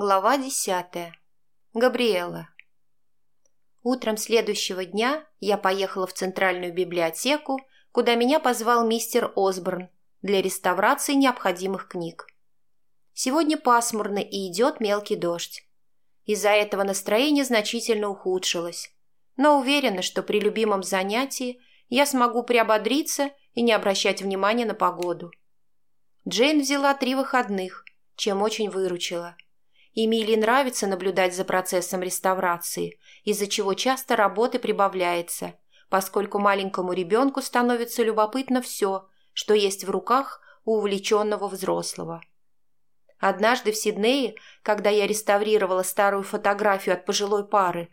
Глава десятая. Габриэла. Утром следующего дня я поехала в центральную библиотеку, куда меня позвал мистер Осборн для реставрации необходимых книг. Сегодня пасмурно и идет мелкий дождь. Из-за этого настроение значительно ухудшилось, но уверена, что при любимом занятии я смогу приободриться и не обращать внимания на погоду. Джейн взяла три выходных, чем очень выручила – Эмилии нравится наблюдать за процессом реставрации, из-за чего часто работы прибавляется, поскольку маленькому ребенку становится любопытно все, что есть в руках у увлеченного взрослого. Однажды в Сиднее, когда я реставрировала старую фотографию от пожилой пары,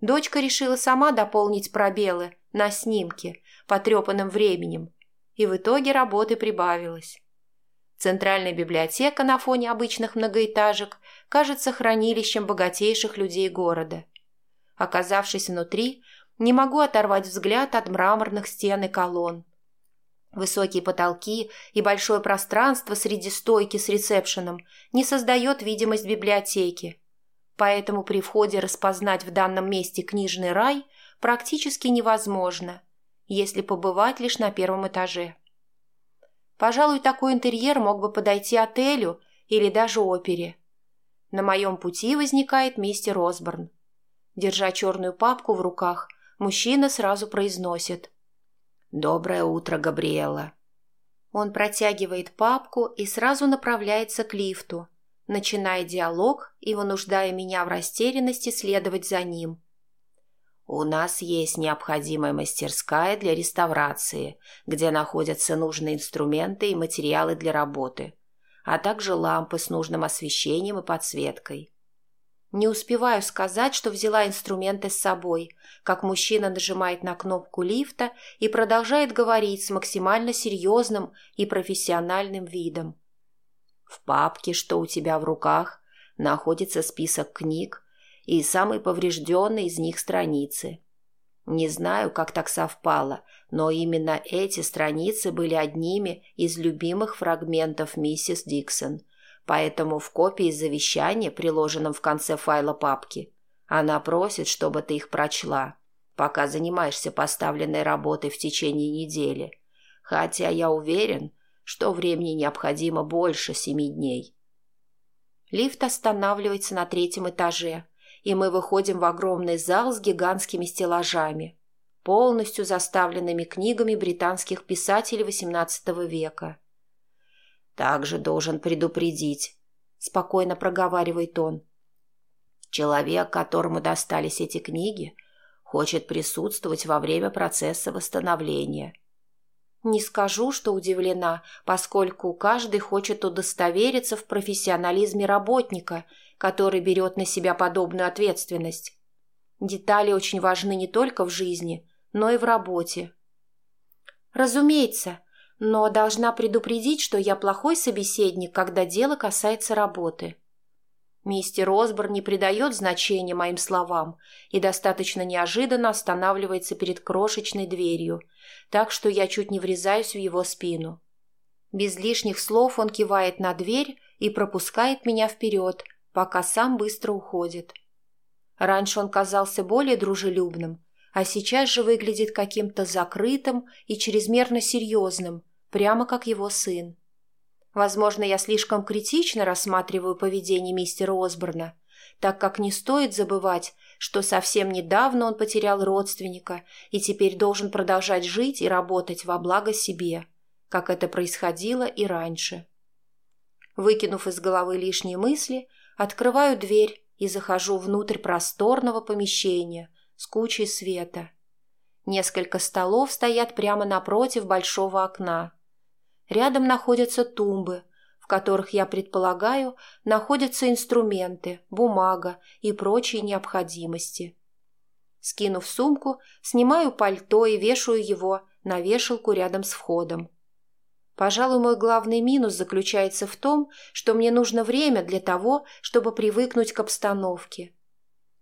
дочка решила сама дополнить пробелы на снимке, потрепанным временем, и в итоге работы прибавилось. Центральная библиотека на фоне обычных многоэтажек кажется хранилищем богатейших людей города. Оказавшись внутри, не могу оторвать взгляд от мраморных стен и колонн. Высокие потолки и большое пространство среди стойки с ресепшеном не создает видимость библиотеки, поэтому при входе распознать в данном месте книжный рай практически невозможно, если побывать лишь на первом этаже. Пожалуй, такой интерьер мог бы подойти отелю или даже опере. На моем пути возникает мистер Осборн. Держа черную папку в руках, мужчина сразу произносит. «Доброе утро, Габриэла». Он протягивает папку и сразу направляется к лифту, начиная диалог и вынуждая меня в растерянности следовать за ним. У нас есть необходимая мастерская для реставрации, где находятся нужные инструменты и материалы для работы, а также лампы с нужным освещением и подсветкой. Не успеваю сказать, что взяла инструменты с собой, как мужчина нажимает на кнопку лифта и продолжает говорить с максимально серьезным и профессиональным видом. В папке, что у тебя в руках, находится список книг, и самые поврежденные из них страницы. Не знаю, как так совпало, но именно эти страницы были одними из любимых фрагментов миссис Диксон, поэтому в копии завещания, приложенном в конце файла папки, она просит, чтобы ты их прочла, пока занимаешься поставленной работой в течение недели, хотя я уверен, что времени необходимо больше семи дней. Лифт останавливается на третьем этаже – и мы выходим в огромный зал с гигантскими стеллажами, полностью заставленными книгами британских писателей XVIII века. «Также должен предупредить», — спокойно проговаривает он. «Человек, которому достались эти книги, хочет присутствовать во время процесса восстановления». Не скажу, что удивлена, поскольку каждый хочет удостовериться в профессионализме работника — который берет на себя подобную ответственность. Детали очень важны не только в жизни, но и в работе. Разумеется, но должна предупредить, что я плохой собеседник, когда дело касается работы. Мистер Осборн не придает значения моим словам и достаточно неожиданно останавливается перед крошечной дверью, так что я чуть не врезаюсь в его спину. Без лишних слов он кивает на дверь и пропускает меня вперед, пока сам быстро уходит. Раньше он казался более дружелюбным, а сейчас же выглядит каким-то закрытым и чрезмерно серьезным, прямо как его сын. Возможно, я слишком критично рассматриваю поведение мистера Осборна, так как не стоит забывать, что совсем недавно он потерял родственника и теперь должен продолжать жить и работать во благо себе, как это происходило и раньше. Выкинув из головы лишние мысли, Открываю дверь и захожу внутрь просторного помещения с кучей света. Несколько столов стоят прямо напротив большого окна. Рядом находятся тумбы, в которых, я предполагаю, находятся инструменты, бумага и прочие необходимости. Скинув сумку, снимаю пальто и вешаю его на вешалку рядом с входом. Пожалуй, мой главный минус заключается в том, что мне нужно время для того, чтобы привыкнуть к обстановке.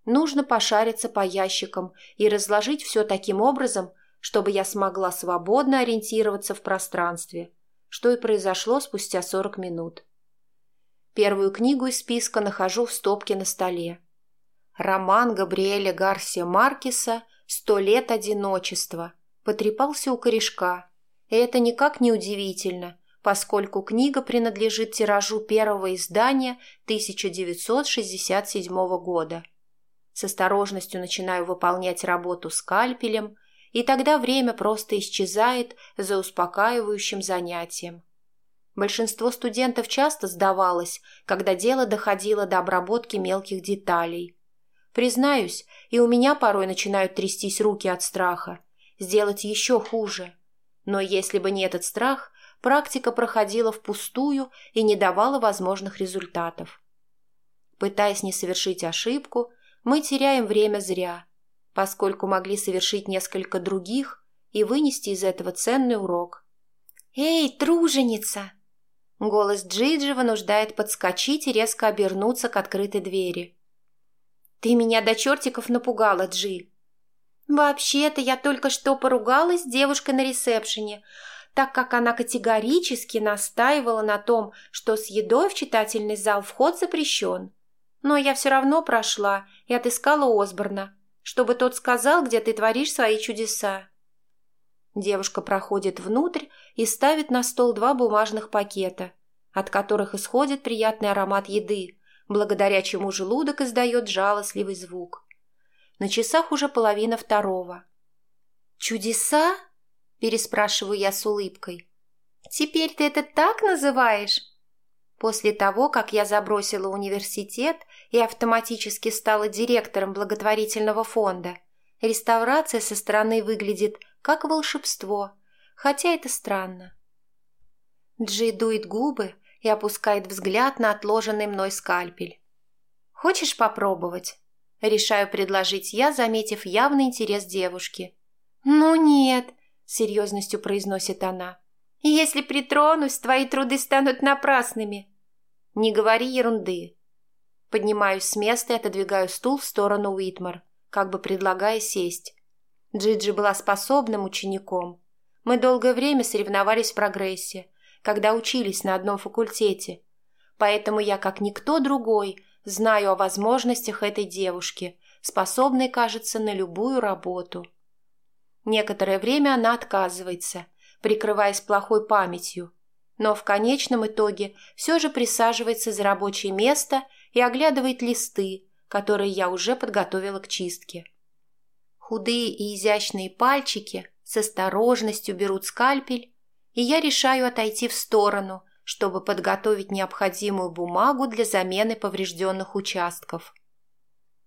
Нужно пошариться по ящикам и разложить все таким образом, чтобы я смогла свободно ориентироваться в пространстве, что и произошло спустя 40 минут. Первую книгу из списка нахожу в стопке на столе. Роман Габриэля Гарсия Маркеса «Сто лет одиночества» потрепался у корешка. Это никак не удивительно, поскольку книга принадлежит тиражу первого издания 1967 года. С осторожностью начинаю выполнять работу скальпелем, и тогда время просто исчезает за успокаивающим занятием. Большинство студентов часто сдавалось, когда дело доходило до обработки мелких деталей. Признаюсь, и у меня порой начинают трястись руки от страха, сделать еще хуже. Но если бы не этот страх, практика проходила впустую и не давала возможных результатов. Пытаясь не совершить ошибку, мы теряем время зря, поскольку могли совершить несколько других и вынести из этого ценный урок. «Эй, труженица!» Голос Джиджи вынуждает подскочить и резко обернуться к открытой двери. «Ты меня до чертиков напугала, Джи!» «Вообще-то я только что поругалась с девушкой на ресепшене, так как она категорически настаивала на том, что с едой в читательный зал вход запрещен. Но я все равно прошла и отыскала Осборна, чтобы тот сказал, где ты творишь свои чудеса». Девушка проходит внутрь и ставит на стол два бумажных пакета, от которых исходит приятный аромат еды, благодаря чему желудок издает жалостливый звук. На часах уже половина второго. «Чудеса?» – переспрашиваю я с улыбкой. «Теперь ты это так называешь?» После того, как я забросила университет и автоматически стала директором благотворительного фонда, реставрация со стороны выглядит как волшебство, хотя это странно. Джи дует губы и опускает взгляд на отложенный мной скальпель. «Хочешь попробовать?» Решаю предложить я, заметив явный интерес девушки. «Ну нет», — серьезностью произносит она. «Если притронусь, твои труды станут напрасными». «Не говори ерунды». Поднимаюсь с места и отодвигаю стул в сторону Уитмар, как бы предлагая сесть. Джиджи была способным учеником. Мы долгое время соревновались в прогрессе, когда учились на одном факультете. Поэтому я, как никто другой, Знаю о возможностях этой девушки, способной, кажется, на любую работу. Некоторое время она отказывается, прикрываясь плохой памятью, но в конечном итоге все же присаживается за рабочее место и оглядывает листы, которые я уже подготовила к чистке. Худые и изящные пальчики с осторожностью берут скальпель, и я решаю отойти в сторону, чтобы подготовить необходимую бумагу для замены поврежденных участков.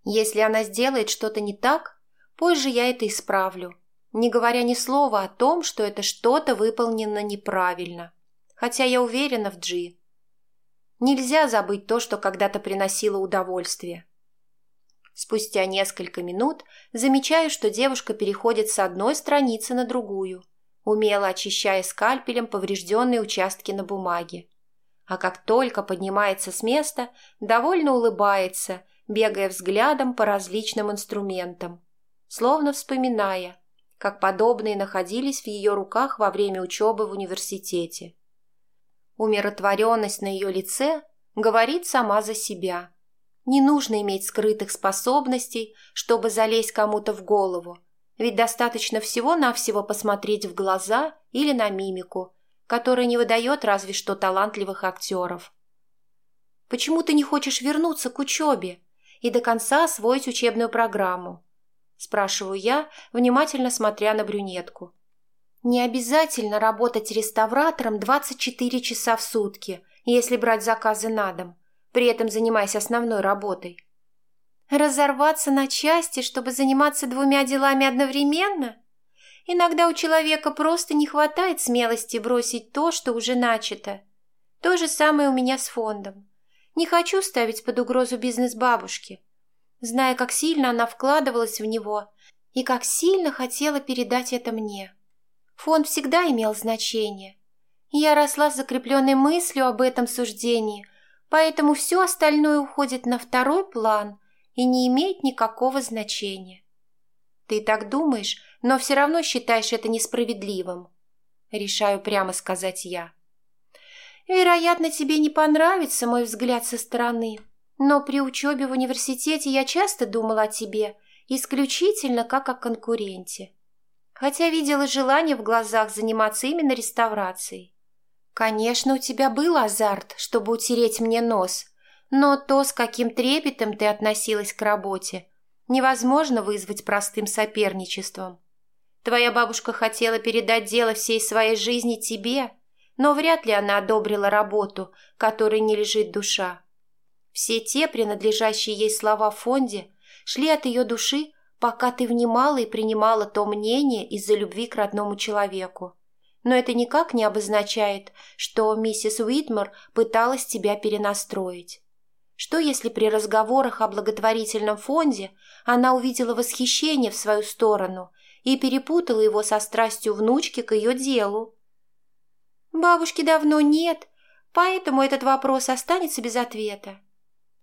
Если она сделает что-то не так, позже я это исправлю, не говоря ни слова о том, что это что-то выполнено неправильно, хотя я уверена в Джи. Нельзя забыть то, что когда-то приносило удовольствие. Спустя несколько минут замечаю, что девушка переходит с одной страницы на другую – умело очищая скальпелем поврежденные участки на бумаге. А как только поднимается с места, довольно улыбается, бегая взглядом по различным инструментам, словно вспоминая, как подобные находились в ее руках во время учебы в университете. Умиротворенность на ее лице говорит сама за себя. Не нужно иметь скрытых способностей, чтобы залезть кому-то в голову, ведь достаточно всего-навсего посмотреть в глаза или на мимику, которая не выдает разве что талантливых актеров. «Почему ты не хочешь вернуться к учебе и до конца освоить учебную программу?» спрашиваю я, внимательно смотря на брюнетку. «Не обязательно работать реставратором 24 часа в сутки, если брать заказы на дом, при этом занимаясь основной работой. Разорваться на части, чтобы заниматься двумя делами одновременно? Иногда у человека просто не хватает смелости бросить то, что уже начато. То же самое у меня с фондом. Не хочу ставить под угрозу бизнес бабушки, зная, как сильно она вкладывалась в него и как сильно хотела передать это мне. Фонд всегда имел значение. я росла с закрепленной мыслью об этом суждении, поэтому все остальное уходит на второй план и не имеет никакого значения. Ты так думаешь, но все равно считаешь это несправедливым. Решаю прямо сказать я. Вероятно, тебе не понравится мой взгляд со стороны, но при учебе в университете я часто думала о тебе, исключительно как о конкуренте. Хотя видела желание в глазах заниматься именно реставрацией. Конечно, у тебя был азарт, чтобы утереть мне нос, но то, с каким трепетом ты относилась к работе, невозможно вызвать простым соперничеством. Твоя бабушка хотела передать дело всей своей жизни тебе, но вряд ли она одобрила работу, которой не лежит душа. Все те, принадлежащие ей слова в фонде, шли от ее души, пока ты внимала и принимала то мнение из-за любви к родному человеку. Но это никак не обозначает, что миссис Уитмор пыталась тебя перенастроить. Что если при разговорах о благотворительном фонде она увидела восхищение в свою сторону и перепутала его со страстью внучки к ее делу? Бабушки давно нет, поэтому этот вопрос останется без ответа.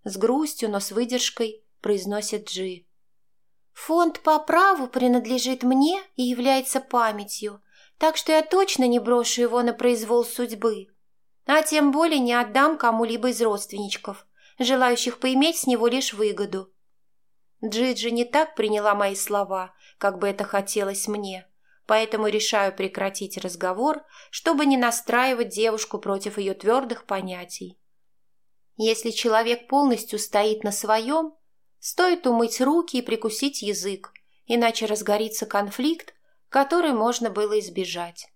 С грустью, но с выдержкой произносит Джи. Фонд по праву принадлежит мне и является памятью, так что я точно не брошу его на произвол судьбы, а тем более не отдам кому-либо из родственничков, желающих поиметь с него лишь выгоду. Джиджи не так приняла мои слова, как бы это хотелось мне, поэтому решаю прекратить разговор, чтобы не настраивать девушку против ее твердых понятий. Если человек полностью стоит на своем, стоит умыть руки и прикусить язык, иначе разгорится конфликт, который можно было избежать.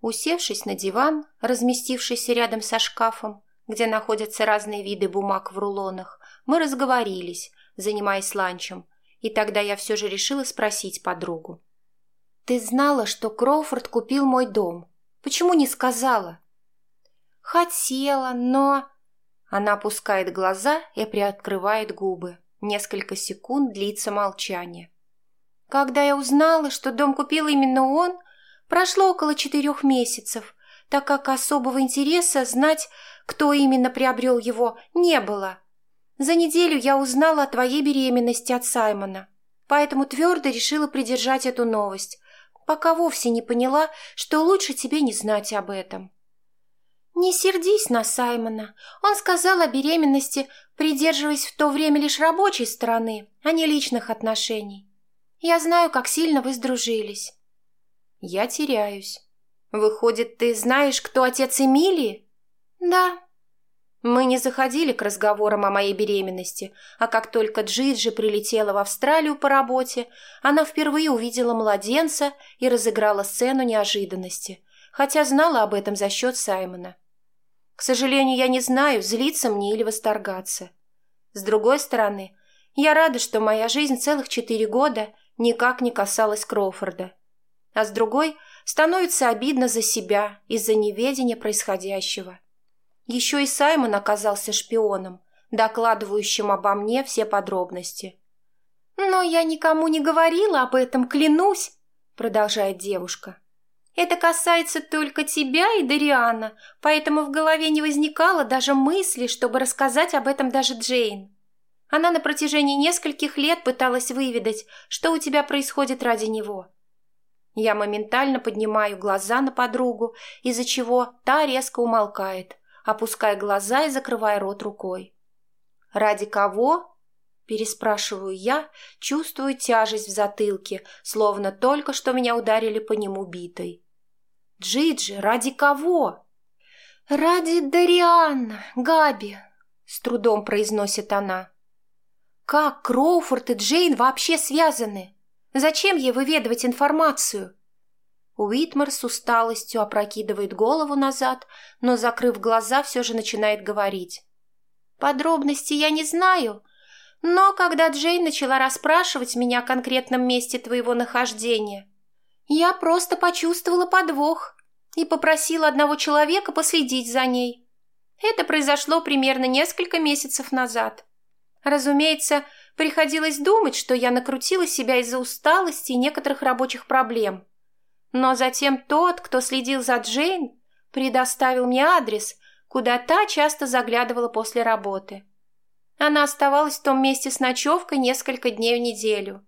Усевшись на диван, разместившийся рядом со шкафом, где находятся разные виды бумаг в рулонах, мы разговорились, занимаясь ланчем, и тогда я все же решила спросить подругу. «Ты знала, что Кроуфорд купил мой дом? Почему не сказала?» «Хотела, но...» Она опускает глаза и приоткрывает губы. Несколько секунд длится молчание. Когда я узнала, что дом купил именно он, прошло около четырех месяцев, так как особого интереса знать, кто именно приобрел его, не было. За неделю я узнала о твоей беременности от Саймона, поэтому твердо решила придержать эту новость, пока вовсе не поняла, что лучше тебе не знать об этом. «Не сердись на Саймона. Он сказал о беременности, придерживаясь в то время лишь рабочей стороны, а не личных отношений. Я знаю, как сильно вы сдружились». «Я теряюсь. Выходит, ты знаешь, кто отец Эмилии?» «Да». Мы не заходили к разговорам о моей беременности, а как только Джиджи прилетела в Австралию по работе, она впервые увидела младенца и разыграла сцену неожиданности, хотя знала об этом за счет Саймона. К сожалению, я не знаю, злиться мне или восторгаться. С другой стороны, я рада, что моя жизнь целых четыре года никак не касалась Кроуфорда. А с другой, становится обидно за себя из-за неведения происходящего. Еще и Саймон оказался шпионом, докладывающим обо мне все подробности. «Но я никому не говорила об этом, клянусь», — продолжает девушка. «Это касается только тебя и Дариана, поэтому в голове не возникало даже мысли, чтобы рассказать об этом даже Джейн. Она на протяжении нескольких лет пыталась выведать, что у тебя происходит ради него». Я моментально поднимаю глаза на подругу, из-за чего та резко умолкает, опуская глаза и закрывая рот рукой. «Ради кого?» – переспрашиваю я, чувствую тяжесть в затылке, словно только что меня ударили по нему битой. «Джиджи, ради кого?» «Ради Дарианна, Габи», – с трудом произносит она. «Как Кроуфорд и Джейн вообще связаны? Зачем ей выведывать информацию?» Уитмар с усталостью опрокидывает голову назад, но, закрыв глаза, все же начинает говорить. «Подробности я не знаю, но когда Джейн начала расспрашивать меня о конкретном месте твоего нахождения, я просто почувствовала подвох и попросила одного человека последить за ней. Это произошло примерно несколько месяцев назад. Разумеется, приходилось думать, что я накрутила себя из-за усталости и некоторых рабочих проблем – но затем тот, кто следил за Джейн, предоставил мне адрес, куда та часто заглядывала после работы. Она оставалась в том месте с ночевкой несколько дней в неделю.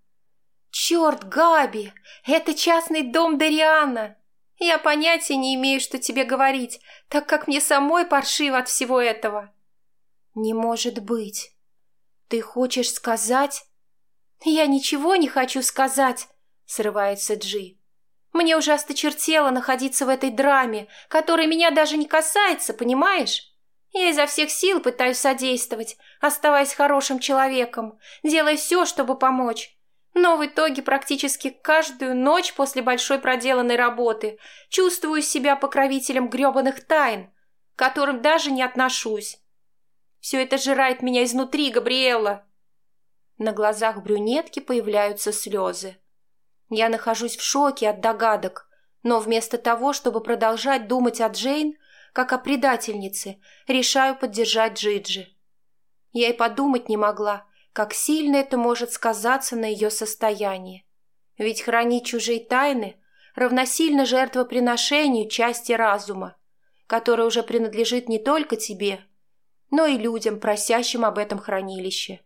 «Черт, Габи! Это частный дом Дариана!» Я понятия не имею, что тебе говорить, так как мне самой паршиво от всего этого. Не может быть. Ты хочешь сказать... Я ничего не хочу сказать, срывается Джи. Мне уже осточертело находиться в этой драме, которая меня даже не касается, понимаешь? Я изо всех сил пытаюсь содействовать, оставаясь хорошим человеком, делая все, чтобы помочь. Но в итоге практически каждую ночь после большой проделанной работы чувствую себя покровителем гребаных тайн, к которым даже не отношусь. Все это жирает меня изнутри, Габриэла. На глазах брюнетки появляются слезы. Я нахожусь в шоке от догадок, но вместо того, чтобы продолжать думать о Джейн, как о предательнице, решаю поддержать Джиджи. Я и подумать не могла, как сильно это может сказаться на ее состоянии. Ведь хранить чужие тайны равносильно жертвоприношению части разума, которая уже принадлежит не только тебе, но и людям, просящим об этом хранилище.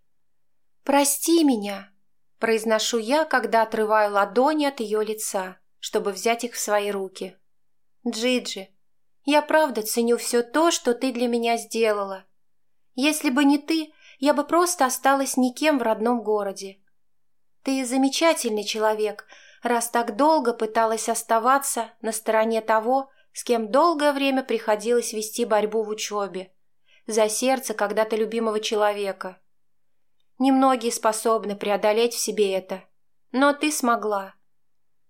«Прости меня», – произношу я, когда отрываю ладони от ее лица, чтобы взять их в свои руки. «Джиджи, я правда ценю все то, что ты для меня сделала. Если бы не ты, я бы просто осталась никем в родном городе. Ты замечательный человек, раз так долго пыталась оставаться на стороне того, с кем долгое время приходилось вести борьбу в учебе, за сердце когда-то любимого человека. Немногие способны преодолеть в себе это, но ты смогла.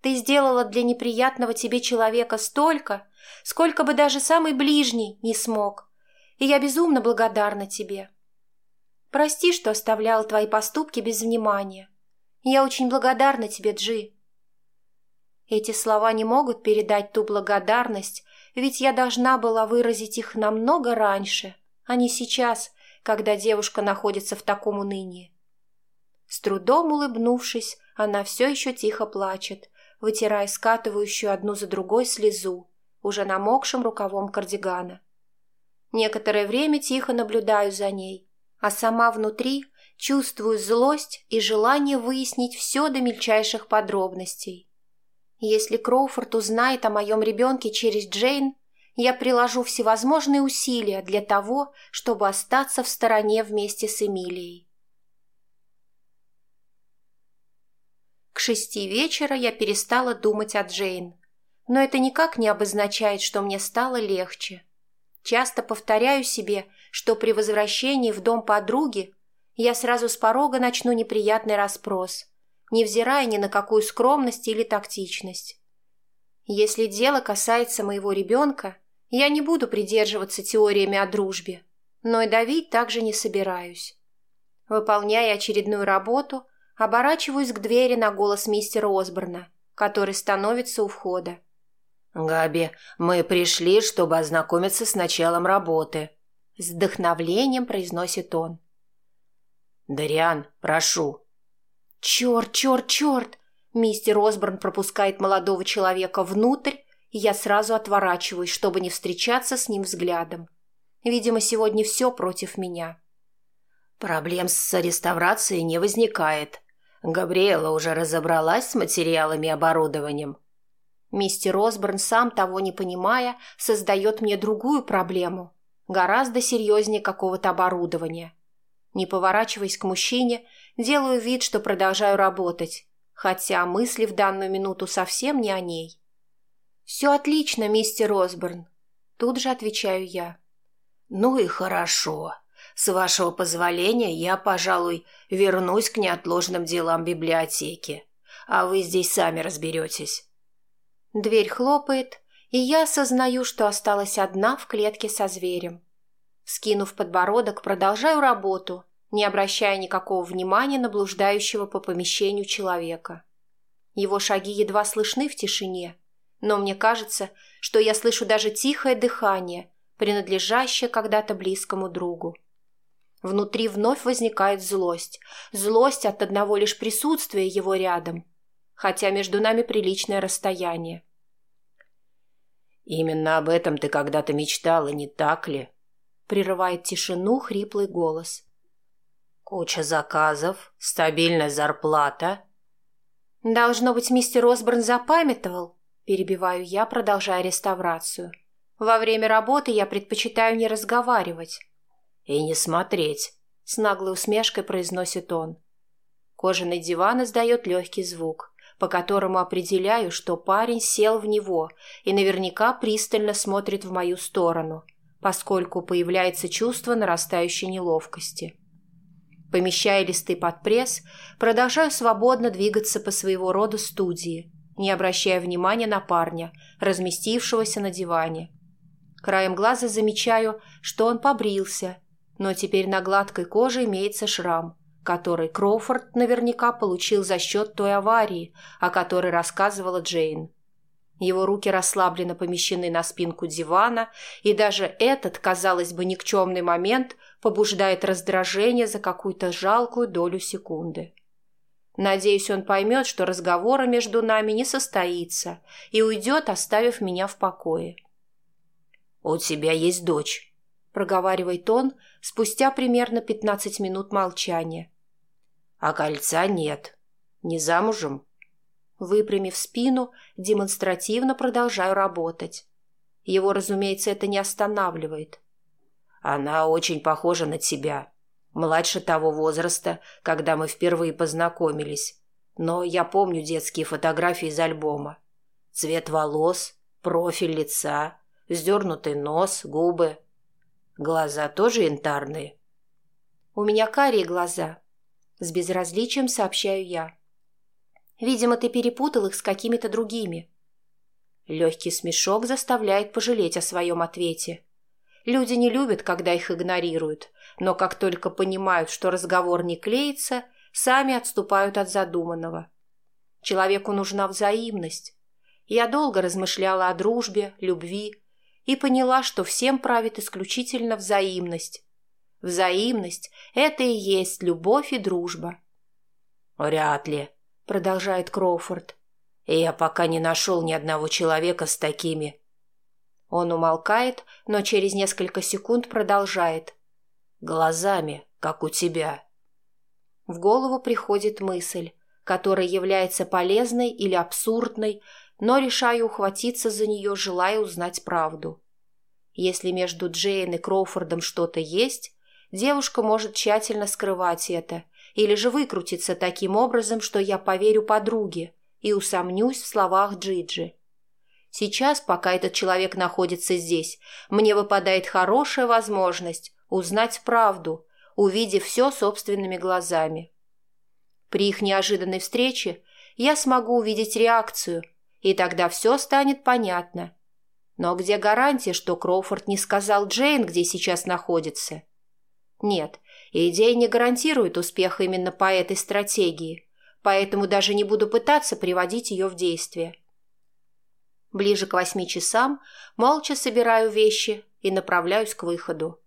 Ты сделала для неприятного тебе человека столько, сколько бы даже самый ближний не смог, и я безумно благодарна тебе. Прости, что оставляла твои поступки без внимания. Я очень благодарна тебе, Джи. Эти слова не могут передать ту благодарность, ведь я должна была выразить их намного раньше, а не сейчас, когда девушка находится в таком унынии. С трудом улыбнувшись, она все еще тихо плачет, вытирая скатывающую одну за другой слезу, уже намокшим рукавом кардигана. Некоторое время тихо наблюдаю за ней, а сама внутри чувствую злость и желание выяснить все до мельчайших подробностей. Если Кроуфорд узнает о моем ребенке через Джейн, я приложу всевозможные усилия для того, чтобы остаться в стороне вместе с Эмилией. К шести вечера я перестала думать о Джейн, но это никак не обозначает, что мне стало легче. Часто повторяю себе, что при возвращении в дом подруги я сразу с порога начну неприятный расспрос, невзирая ни на какую скромность или тактичность. Если дело касается моего ребенка, я не буду придерживаться теориями о дружбе, но и давить также не собираюсь. Выполняя очередную работу, оборачиваюсь к двери на голос мистера Осборна, который становится у входа. «Габи, мы пришли, чтобы ознакомиться с началом работы», — с вдохновлением произносит он. «Дариан, прошу». «Черт, черт, черт!» Мистер Осборн пропускает молодого человека внутрь, и я сразу отворачиваюсь, чтобы не встречаться с ним взглядом. Видимо, сегодня все против меня. Проблем с реставрацией не возникает. Габриэла уже разобралась с материалами и оборудованием. Мистер Осборн, сам того не понимая, создает мне другую проблему, гораздо серьезнее какого-то оборудования. Не поворачиваясь к мужчине, делаю вид, что продолжаю работать, хотя мысли в данную минуту совсем не о ней. «Все отлично, мистер Осборн», — тут же отвечаю я. «Ну и хорошо. С вашего позволения я, пожалуй, вернусь к неотложным делам библиотеки, а вы здесь сами разберетесь». Дверь хлопает, и я осознаю, что осталась одна в клетке со зверем. Скинув подбородок, продолжаю работу, не обращая никакого внимания на блуждающего по помещению человека. Его шаги едва слышны в тишине, но мне кажется, что я слышу даже тихое дыхание, принадлежащее когда-то близкому другу. Внутри вновь возникает злость, злость от одного лишь присутствия его рядом, хотя между нами приличное расстояние. «Именно об этом ты когда-то мечтала, не так ли?» Прерывает тишину хриплый голос. «Куча заказов, стабильная зарплата». «Должно быть, мистер Осборн запамятовал», Перебиваю я, продолжая реставрацию. Во время работы я предпочитаю не разговаривать. И не смотреть, с наглой усмешкой произносит он. Кожаный диван издает легкий звук, по которому определяю, что парень сел в него и наверняка пристально смотрит в мою сторону, поскольку появляется чувство нарастающей неловкости. Помещая листы под пресс, продолжаю свободно двигаться по своего рода студии, не обращая внимания на парня, разместившегося на диване. Краем глаза замечаю, что он побрился, но теперь на гладкой коже имеется шрам, который Кроуфорд наверняка получил за счет той аварии, о которой рассказывала Джейн. Его руки расслабленно помещены на спинку дивана, и даже этот, казалось бы, никчемный момент побуждает раздражение за какую-то жалкую долю секунды. Надеюсь, он поймет, что разговора между нами не состоится, и уйдет, оставив меня в покое. «У тебя есть дочь», — проговаривает он спустя примерно пятнадцать минут молчания. «А кольца нет. Не замужем?» Выпрямив спину, демонстративно продолжаю работать. Его, разумеется, это не останавливает. «Она очень похожа на тебя», младше того возраста, когда мы впервые познакомились. Но я помню детские фотографии из альбома. Цвет волос, профиль лица, вздернутый нос, губы. Глаза тоже янтарные. У меня карие глаза. С безразличием сообщаю я. Видимо, ты перепутал их с какими-то другими. Легкий смешок заставляет пожалеть о своем ответе. Люди не любят, когда их игнорируют, но как только понимают, что разговор не клеится, сами отступают от задуманного. Человеку нужна взаимность. Я долго размышляла о дружбе, любви и поняла, что всем правит исключительно взаимность. Взаимность – это и есть любовь и дружба. «Вряд ли», – продолжает Кроуфорд. «Я пока не нашел ни одного человека с такими». Он умолкает, но через несколько секунд продолжает. Глазами, как у тебя. В голову приходит мысль, которая является полезной или абсурдной, но решаю ухватиться за нее, желая узнать правду. Если между Джейн и Кроуфордом что-то есть, девушка может тщательно скрывать это, или же выкрутиться таким образом, что я поверю подруге и усомнюсь в словах Джиджи. Сейчас, пока этот человек находится здесь, мне выпадает хорошая возможность узнать правду, увидев все собственными глазами. При их неожиданной встрече я смогу увидеть реакцию, и тогда все станет понятно. Но где гарантия, что Кроуфорд не сказал Джейн, где сейчас находится? Нет, идея не гарантирует успеха именно по этой стратегии, поэтому даже не буду пытаться приводить ее в действие. Ближе к восьми часам молча собираю вещи и направляюсь к выходу.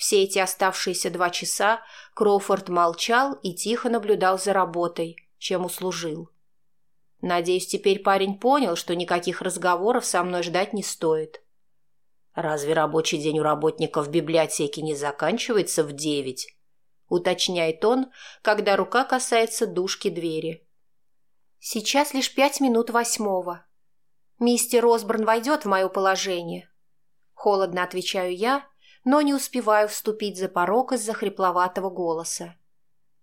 Все эти оставшиеся два часа Кроуфорд молчал и тихо наблюдал за работой, чем услужил. Надеюсь, теперь парень понял, что никаких разговоров со мной ждать не стоит. «Разве рабочий день у работников библиотеки не заканчивается в девять?» — уточняет он, когда рука касается дужки двери. «Сейчас лишь пять минут восьмого. Мистер Осборн войдет в мое положение». Холодно отвечаю я но не успеваю вступить за порог из-за хрипловатого голоса.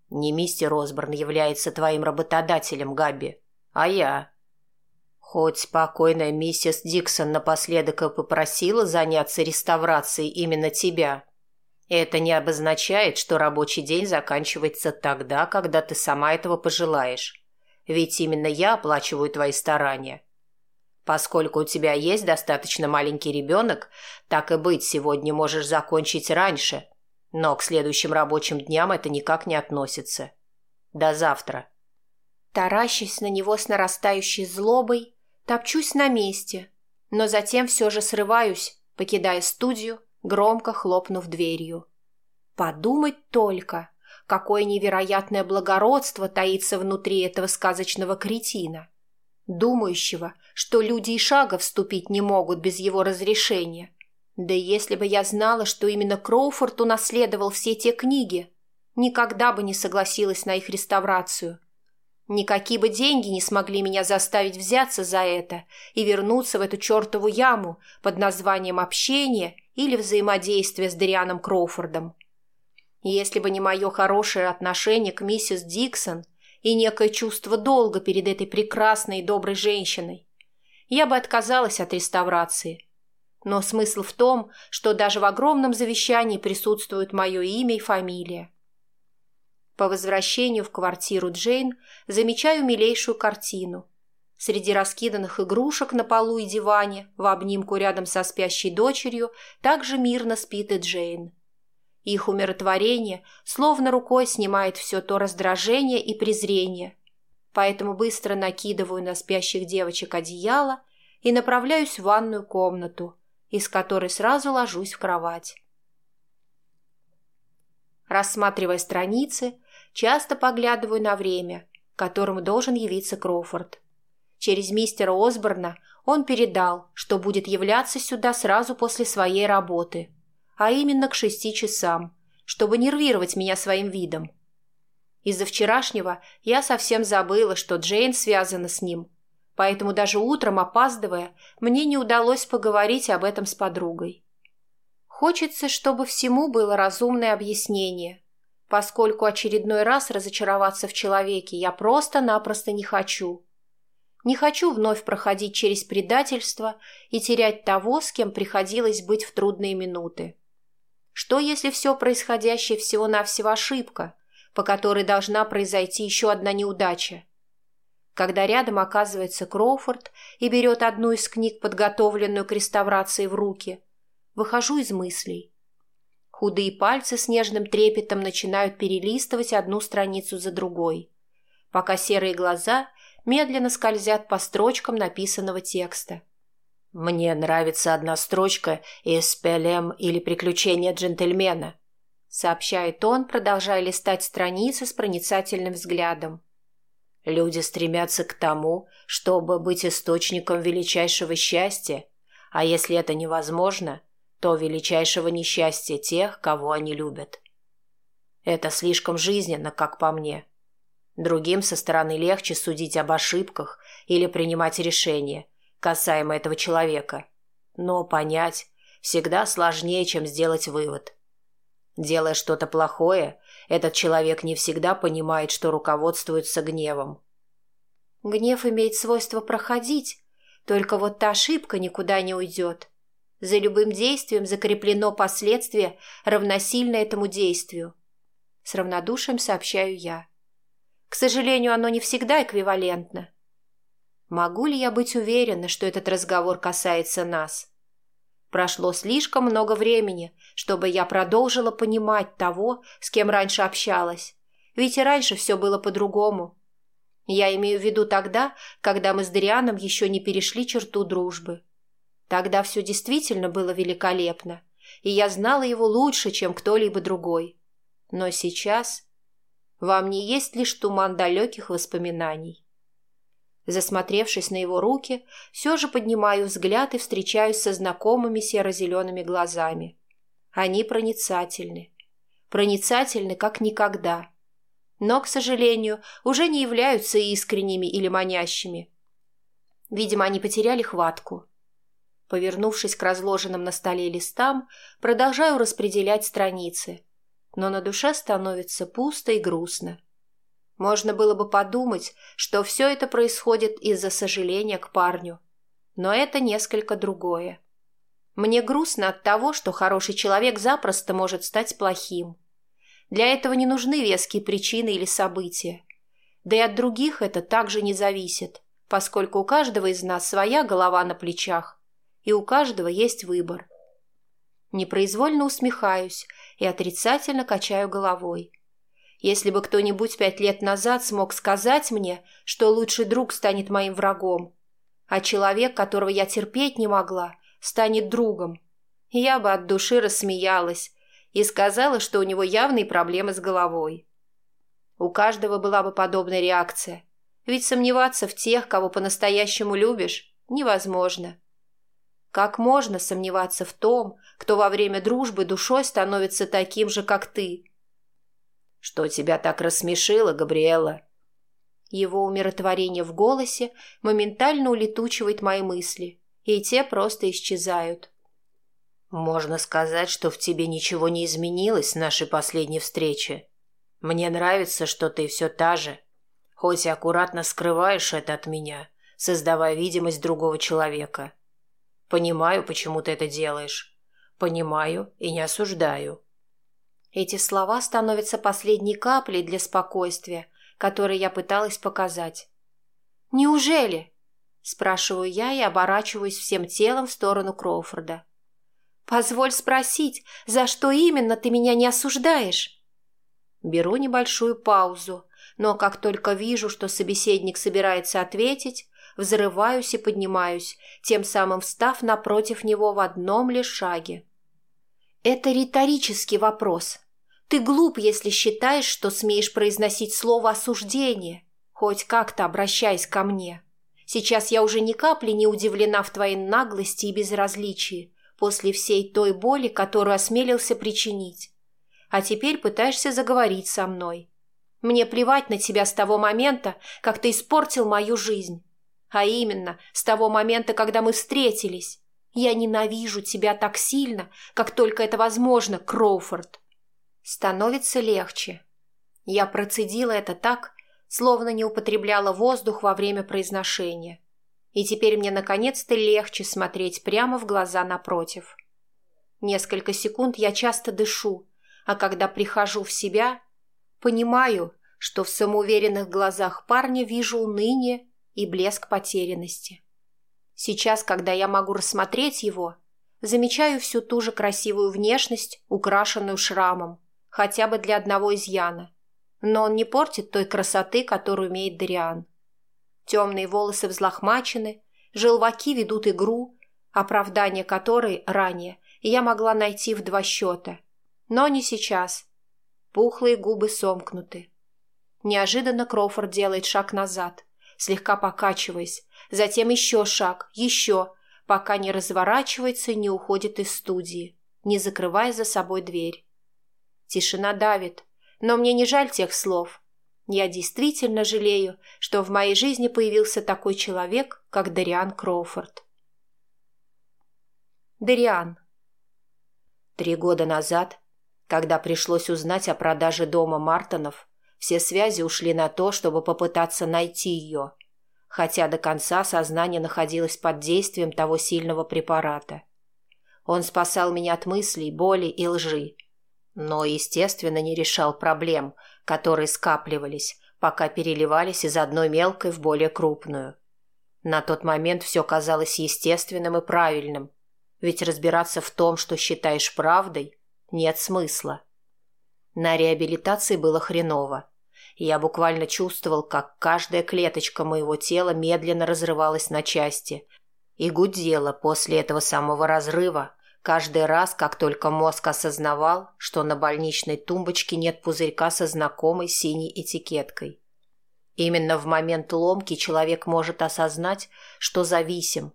«Не мистер Осборн является твоим работодателем, Габи, а я». Хоть покойная миссис Диксон напоследок и попросила заняться реставрацией именно тебя, это не обозначает, что рабочий день заканчивается тогда, когда ты сама этого пожелаешь. Ведь именно я оплачиваю твои старания. Поскольку у тебя есть достаточно маленький ребенок, так и быть, сегодня можешь закончить раньше. Но к следующим рабочим дням это никак не относится. До завтра. Таращась на него с нарастающей злобой, топчусь на месте, но затем все же срываюсь, покидая студию, громко хлопнув дверью. Подумать только, какое невероятное благородство таится внутри этого сказочного кретина думающего, что люди и шага вступить не могут без его разрешения. Да если бы я знала, что именно Кроуфорд унаследовал все те книги, никогда бы не согласилась на их реставрацию. Никакие бы деньги не смогли меня заставить взяться за это и вернуться в эту чертову яму под названием «общение» или «взаимодействие с Дарианом Кроуфордом». Если бы не мое хорошее отношение к миссис Диксон и некое чувство долга перед этой прекрасной и доброй женщиной, я бы отказалась от реставрации. Но смысл в том, что даже в огромном завещании присутствует мое имя и фамилия. По возвращению в квартиру Джейн замечаю милейшую картину. Среди раскиданных игрушек на полу и диване, в обнимку рядом со спящей дочерью, также мирно спит и Джейн. Их умиротворение словно рукой снимает все то раздражение и презрение. Поэтому быстро накидываю на спящих девочек одеяло и направляюсь в ванную комнату, из которой сразу ложусь в кровать. Рассматривая страницы, Часто поглядываю на время, которому должен явиться Кроуфорд. Через мистера Осборна он передал, что будет являться сюда сразу после своей работы, а именно к шести часам, чтобы нервировать меня своим видом. Из-за вчерашнего я совсем забыла, что Джейн связана с ним, поэтому даже утром, опаздывая, мне не удалось поговорить об этом с подругой. Хочется, чтобы всему было разумное объяснение – поскольку очередной раз разочароваться в человеке я просто-напросто не хочу. Не хочу вновь проходить через предательство и терять того, с кем приходилось быть в трудные минуты. Что, если все происходящее всего-навсего ошибка, по которой должна произойти еще одна неудача? Когда рядом оказывается Кроуфорд и берет одну из книг, подготовленную к реставрации в руки, выхожу из мыслей – Худые пальцы с нежным трепетом начинают перелистывать одну страницу за другой, пока серые глаза медленно скользят по строчкам написанного текста. «Мне нравится одна строчка из «Пелем» или «Приключения джентльмена», сообщает он, продолжая листать страницы с проницательным взглядом. Люди стремятся к тому, чтобы быть источником величайшего счастья, а если это невозможно, то величайшего несчастья тех, кого они любят. Это слишком жизненно, как по мне. Другим со стороны легче судить об ошибках или принимать решения, касаемо этого человека. Но понять всегда сложнее, чем сделать вывод. Делая что-то плохое, этот человек не всегда понимает, что руководствуется гневом. Гнев имеет свойство проходить, только вот та ошибка никуда не уйдет. За любым действием закреплено последствие, равносильно этому действию. С равнодушием сообщаю я. К сожалению, оно не всегда эквивалентно. Могу ли я быть уверена, что этот разговор касается нас? Прошло слишком много времени, чтобы я продолжила понимать того, с кем раньше общалась. Ведь и раньше все было по-другому. Я имею в виду тогда, когда мы с Дарианом еще не перешли черту дружбы. Тогда все действительно было великолепно, и я знала его лучше, чем кто-либо другой. Но сейчас во мне есть лишь туман далеких воспоминаний. Засмотревшись на его руки, все же поднимаю взгляд и встречаюсь со знакомыми серо-зелеными глазами. Они проницательны. Проницательны, как никогда. Но, к сожалению, уже не являются искренними или манящими. Видимо, они потеряли хватку. Повернувшись к разложенным на столе листам, продолжаю распределять страницы. Но на душе становится пусто и грустно. Можно было бы подумать, что все это происходит из-за сожаления к парню. Но это несколько другое. Мне грустно от того, что хороший человек запросто может стать плохим. Для этого не нужны веские причины или события. Да и от других это также не зависит, поскольку у каждого из нас своя голова на плечах, и у каждого есть выбор. Непроизвольно усмехаюсь и отрицательно качаю головой. Если бы кто-нибудь пять лет назад смог сказать мне, что лучший друг станет моим врагом, а человек, которого я терпеть не могла, станет другом, я бы от души рассмеялась и сказала, что у него явные проблемы с головой. У каждого была бы подобная реакция, ведь сомневаться в тех, кого по-настоящему любишь, невозможно. Как можно сомневаться в том, кто во время дружбы душой становится таким же, как ты? Что тебя так рассмешило, Габриэла? Его умиротворение в голосе моментально улетучивает мои мысли, и те просто исчезают. «Можно сказать, что в тебе ничего не изменилось с нашей последней встречи. Мне нравится, что ты все та же, хоть и аккуратно скрываешь это от меня, создавая видимость другого человека. Понимаю, почему ты это делаешь. Понимаю и не осуждаю». Эти слова становятся последней каплей для спокойствия, которое я пыталась показать. «Неужели?» – спрашиваю я и оборачиваюсь всем телом в сторону Кроуфорда. «Позволь спросить, за что именно ты меня не осуждаешь?» Беру небольшую паузу, но как только вижу, что собеседник собирается ответить, взрываюсь и поднимаюсь, тем самым встав напротив него в одном лишь шаге. Это риторический вопрос. Ты глуп, если считаешь, что смеешь произносить слово осуждение, хоть как-то обращаясь ко мне. Сейчас я уже ни капли не удивлена в твоей наглости и безразличии после всей той боли, которую осмелился причинить. А теперь пытаешься заговорить со мной. Мне плевать на тебя с того момента, как ты испортил мою жизнь. А именно, с того момента, когда мы встретились. Я ненавижу тебя так сильно, как только это возможно, Кроуфорд. Становится легче. Я процедила это так, словно не употребляла воздух во время произношения. И теперь мне наконец-то легче смотреть прямо в глаза напротив. Несколько секунд я часто дышу, а когда прихожу в себя, понимаю, что в самоуверенных глазах парня вижу уныние и блеск потерянности. Сейчас, когда я могу рассмотреть его, замечаю всю ту же красивую внешность, украшенную шрамом, хотя бы для одного изъяна. Но он не портит той красоты, которую имеет Дариан. Темные волосы взлохмачены, желваки ведут игру, оправдание которой ранее я могла найти в два счета. Но не сейчас. Пухлые губы сомкнуты. Неожиданно Кроуфорд делает шаг назад, слегка покачиваясь, затем еще шаг, еще, пока не разворачивается и не уходит из студии, не закрывая за собой дверь. Тишина давит, но мне не жаль тех слов. Я действительно жалею, что в моей жизни появился такой человек, как Дариан Кроуфорд. Дариан. Три года назад, когда пришлось узнать о продаже дома Мартонов, все связи ушли на то, чтобы попытаться найти ее, хотя до конца сознание находилось под действием того сильного препарата. Он спасал меня от мыслей, боли и лжи, но, естественно, не решал проблем, которые скапливались, пока переливались из одной мелкой в более крупную. На тот момент все казалось естественным и правильным, ведь разбираться в том, что считаешь правдой, нет смысла. На реабилитации было хреново. Я буквально чувствовал, как каждая клеточка моего тела медленно разрывалась на части и гудела после этого самого разрыва, Каждый раз, как только мозг осознавал, что на больничной тумбочке нет пузырька со знакомой синей этикеткой. Именно в момент ломки человек может осознать, что зависим,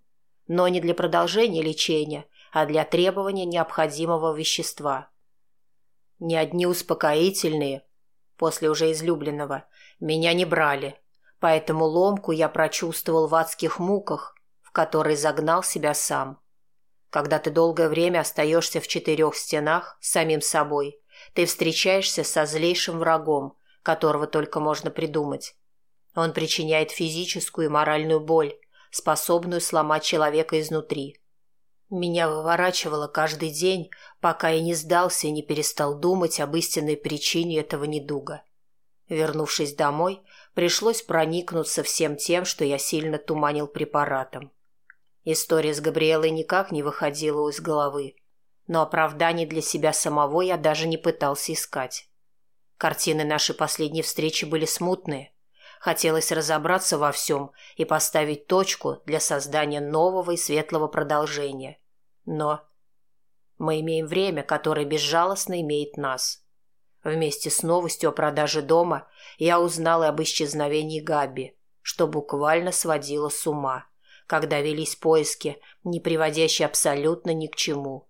но не для продолжения лечения, а для требования необходимого вещества. Ни одни успокоительные, после уже излюбленного, меня не брали, поэтому ломку я прочувствовал в адских муках, в которые загнал себя сам. Когда ты долгое время остаешься в четырех стенах с самим собой, ты встречаешься со злейшим врагом, которого только можно придумать. Он причиняет физическую и моральную боль, способную сломать человека изнутри. Меня выворачивало каждый день, пока я не сдался и не перестал думать об истинной причине этого недуга. Вернувшись домой, пришлось проникнуться всем тем, что я сильно туманил препаратом. История с Габриэлой никак не выходила из головы, но оправданий для себя самого я даже не пытался искать. Картины нашей последней встречи были смутные. Хотелось разобраться во всем и поставить точку для создания нового и светлого продолжения. Но мы имеем время, которое безжалостно имеет нас. Вместе с новостью о продаже дома я узнал и об исчезновении Габи, что буквально сводило с ума когда велись поиски, не приводящие абсолютно ни к чему.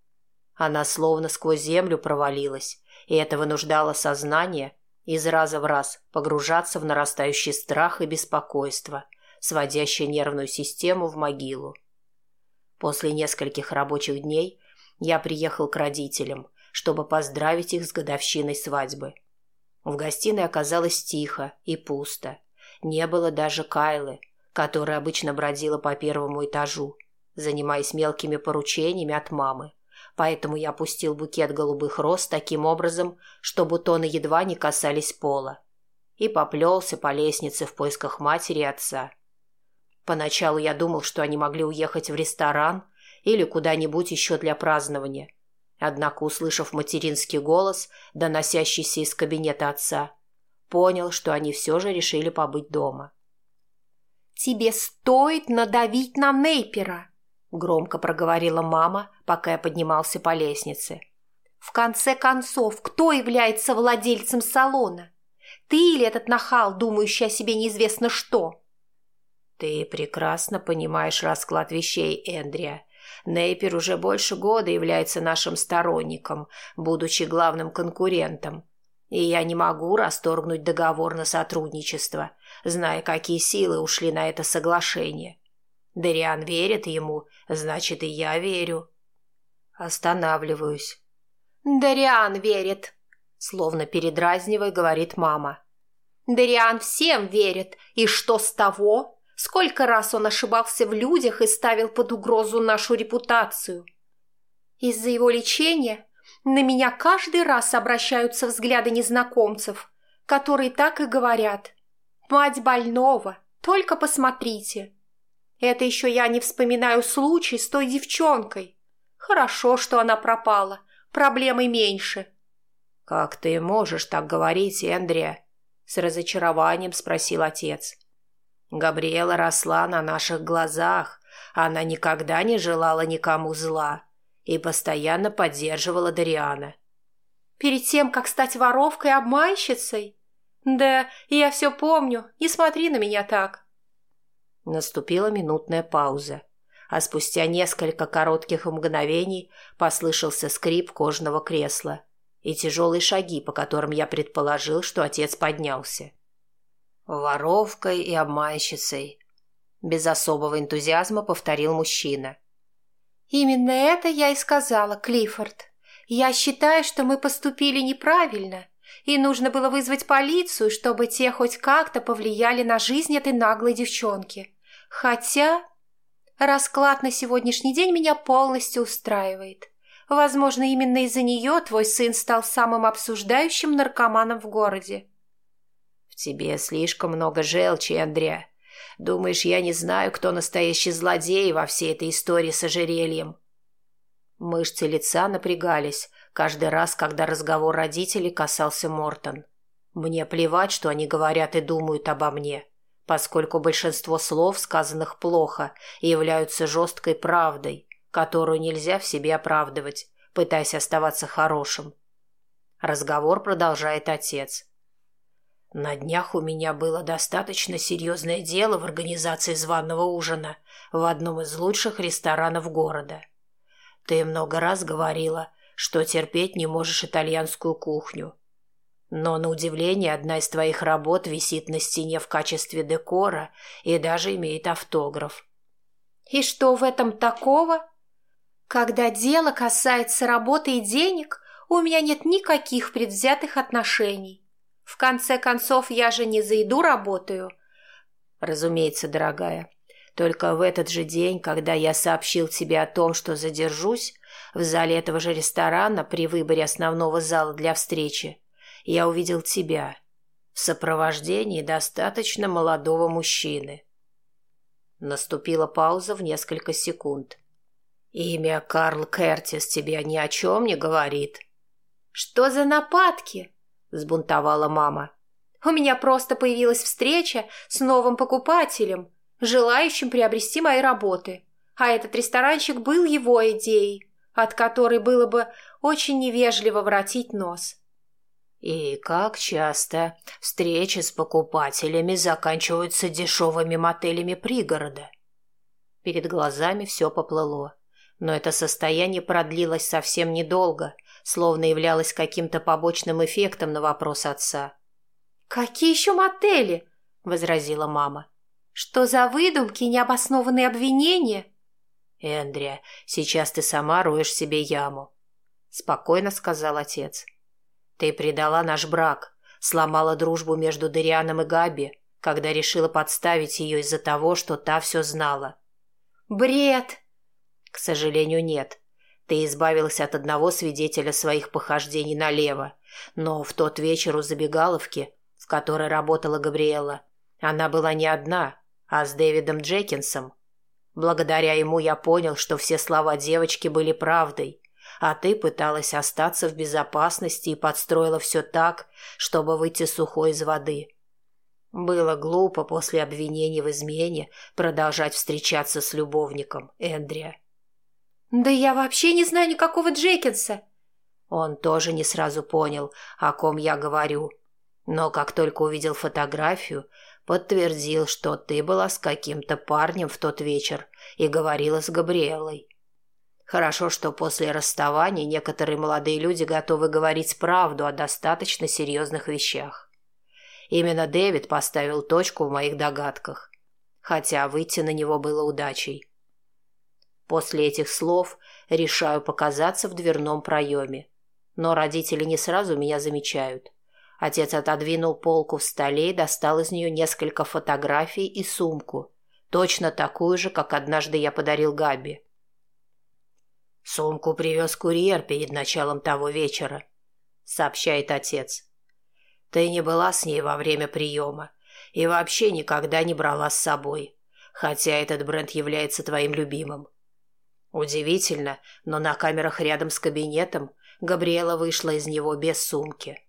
Она словно сквозь землю провалилась, и это вынуждало сознание, из раза в раз погружаться в нарастающий страх и беспокойство, сводящее нервную систему в могилу. После нескольких рабочих дней я приехал к родителям, чтобы поздравить их с годовщиной свадьбы. В гостиной оказалось тихо и пусто. Не было даже Кайлы, которая обычно бродила по первому этажу, занимаясь мелкими поручениями от мамы. Поэтому я опустил букет голубых роз таким образом, что бутоны едва не касались пола, и поплелся по лестнице в поисках матери и отца. Поначалу я думал, что они могли уехать в ресторан или куда-нибудь еще для празднования. Однако, услышав материнский голос, доносящийся из кабинета отца, понял, что они все же решили побыть дома. «Тебе стоит надавить на Нейпера», — громко проговорила мама, пока я поднимался по лестнице. «В конце концов, кто является владельцем салона? Ты или этот нахал, думающий о себе неизвестно что?» «Ты прекрасно понимаешь расклад вещей, Эндрия. Нейпер уже больше года является нашим сторонником, будучи главным конкурентом. И я не могу расторгнуть договор на сотрудничество, зная, какие силы ушли на это соглашение. Дариан верит ему, значит, и я верю». Останавливаюсь. «Дариан верит», — словно передразнивая, говорит мама. «Дариан всем верит, и что с того?» Сколько раз он ошибался в людях и ставил под угрозу нашу репутацию. Из-за его лечения на меня каждый раз обращаются взгляды незнакомцев, которые так и говорят. «Мать больного, только посмотрите». Это еще я не вспоминаю случай с той девчонкой. Хорошо, что она пропала, проблемы меньше. «Как ты можешь так говорить, Эндрия?» — с разочарованием спросил отец. Габриэла росла на наших глазах. Она никогда не желала никому зла и постоянно поддерживала Дариана. «Перед тем, как стать воровкой и обманщицей? Да, я все помню, не смотри на меня так». Наступила минутная пауза, а спустя несколько коротких мгновений послышался скрип кожаного кресла и тяжелые шаги, по которым я предположил, что отец поднялся. «Воровкой и обманщицей», — без особого энтузиазма повторил мужчина. «Именно это я и сказала, Клиффорд. Я считаю, что мы поступили неправильно, и нужно было вызвать полицию, чтобы те хоть как-то повлияли на жизнь этой наглой девчонки. Хотя расклад на сегодняшний день меня полностью устраивает. Возможно, именно из-за нее твой сын стал самым обсуждающим наркоманом в городе. В тебе слишком много желчи, Андреа. Думаешь, я не знаю, кто настоящий злодей во всей этой истории с ожерельем?» Мышцы лица напрягались каждый раз, когда разговор родителей касался Мортон. Мне плевать, что они говорят и думают обо мне, поскольку большинство слов, сказанных плохо, являются жесткой правдой, которую нельзя в себе оправдывать, пытаясь оставаться хорошим. Разговор продолжает отец. На днях у меня было достаточно серьезное дело в организации званого ужина в одном из лучших ресторанов города. Ты много раз говорила, что терпеть не можешь итальянскую кухню. Но, на удивление, одна из твоих работ висит на стене в качестве декора и даже имеет автограф. И что в этом такого? Когда дело касается работы и денег, у меня нет никаких предвзятых отношений. В конце концов, я же не за еду работаю. Разумеется, дорогая. Только в этот же день, когда я сообщил тебе о том, что задержусь, в зале этого же ресторана при выборе основного зала для встречи, я увидел тебя в сопровождении достаточно молодого мужчины. Наступила пауза в несколько секунд. Имя Карл Кертис тебе ни о чем не говорит. Что за нападки? Взбунтовала мама. «У меня просто появилась встреча с новым покупателем, желающим приобрести мои работы. А этот ресторанчик был его идеей, от которой было бы очень невежливо воротить нос». «И как часто встречи с покупателями заканчиваются дешевыми мотелями пригорода?» Перед глазами все поплыло, но это состояние продлилось совсем недолго, словно являлась каким-то побочным эффектом на вопрос отца. «Какие еще мотели?» – возразила мама. «Что за выдумки, необоснованные обвинения?» «Эндрия, сейчас ты сама роешь себе яму», – спокойно сказал отец. «Ты предала наш брак, сломала дружбу между Дарианом и Габи, когда решила подставить ее из-за того, что та все знала». «Бред!» «К сожалению, нет. Ты избавилась от одного свидетеля своих похождений налево, но в тот вечер у забегаловки в которой работала Габриэла, она была не одна, а с Дэвидом Джекинсом. Благодаря ему я понял, что все слова девочки были правдой, а ты пыталась остаться в безопасности и подстроила все так, чтобы выйти сухой из воды. Было глупо после обвинений в измене продолжать встречаться с любовником, Эндрия. «Да я вообще не знаю никакого Джекинса!» Он тоже не сразу понял, о ком я говорю – но как только увидел фотографию, подтвердил, что ты была с каким-то парнем в тот вечер и говорила с Габриэлой. Хорошо, что после расставания некоторые молодые люди готовы говорить правду о достаточно серьезных вещах. Именно Дэвид поставил точку в моих догадках, хотя выйти на него было удачей. После этих слов решаю показаться в дверном проеме, но родители не сразу меня замечают. Отец отодвинул полку в столе и достал из нее несколько фотографий и сумку, точно такую же, как однажды я подарил Габи. «Сумку привез курьер перед началом того вечера», — сообщает отец. «Ты не была с ней во время приема и вообще никогда не брала с собой, хотя этот бренд является твоим любимым. Удивительно, но на камерах рядом с кабинетом Габриэла вышла из него без сумки.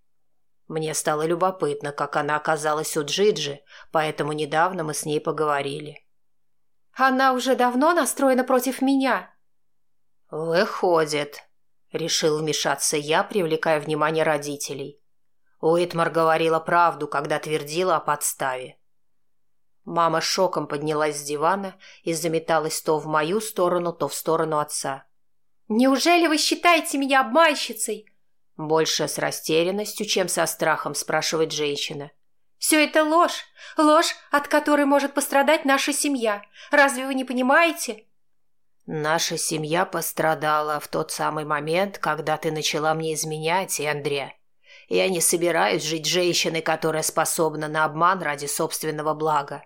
Мне стало любопытно, как она оказалась у Джиджи, поэтому недавно мы с ней поговорили. «Она уже давно настроена против меня?» «Выходит», — решил вмешаться я, привлекая внимание родителей. Уитмар говорила правду, когда твердила о подставе. Мама шоком поднялась с дивана и заметалась то в мою сторону, то в сторону отца. «Неужели вы считаете меня обманщицей?» Больше с растерянностью, чем со страхом, спрашивает женщина. «Все это ложь. Ложь, от которой может пострадать наша семья. Разве вы не понимаете?» «Наша семья пострадала в тот самый момент, когда ты начала мне изменять, Андрея. Я не собираюсь жить женщиной, которая способна на обман ради собственного блага.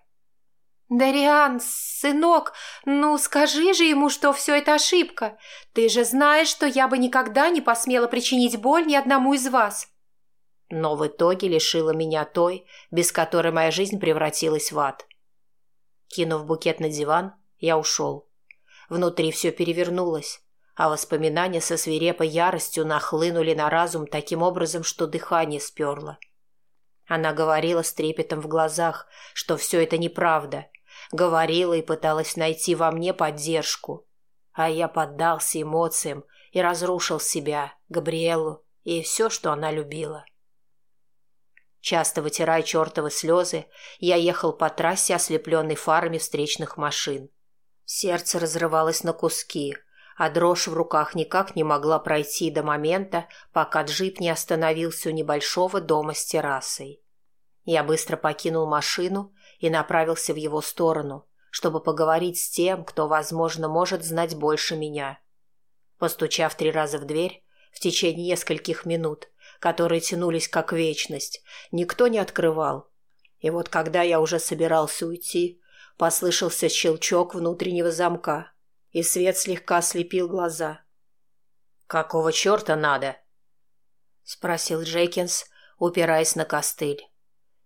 «Дариан, сынок, ну скажи же ему, что все это ошибка. Ты же знаешь, что я бы никогда не посмела причинить боль ни одному из вас». Но в итоге лишила меня той, без которой моя жизнь превратилась в ад. Кинув букет на диван, я ушел. Внутри все перевернулось, а воспоминания со свирепой яростью нахлынули на разум таким образом, что дыхание сперло. Она говорила с трепетом в глазах, что все это неправда, говорила и пыталась найти во мне поддержку. А я поддался эмоциям и разрушил себя, Габриэлу и все, что она любила. Часто вытирая чертовы слезы, я ехал по трассе, ослепленной фарами встречных машин. Сердце разрывалось на куски, а дрожь в руках никак не могла пройти до момента, пока джип не остановился у небольшого дома с террасой. Я быстро покинул машину и направился в его сторону, чтобы поговорить с тем, кто, возможно, может знать больше меня. Постучав три раза в дверь, в течение нескольких минут, которые тянулись как вечность, никто не открывал. И вот когда я уже собирался уйти, послышался щелчок внутреннего замка, и свет слегка ослепил глаза. «Какого черта надо?» — спросил Джекинс, упираясь на костыль.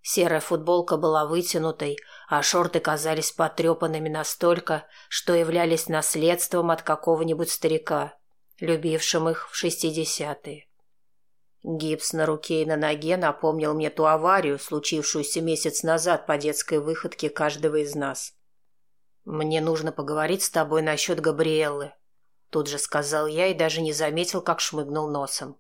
Серая футболка была вытянутой, а шорты казались потрепанными настолько, что являлись наследством от какого-нибудь старика, любившим их в шестидесятые. Гипс на руке и на ноге напомнил мне ту аварию, случившуюся месяц назад по детской выходке каждого из нас. «Мне нужно поговорить с тобой насчет Габриэллы», — тут же сказал я и даже не заметил, как шмыгнул носом.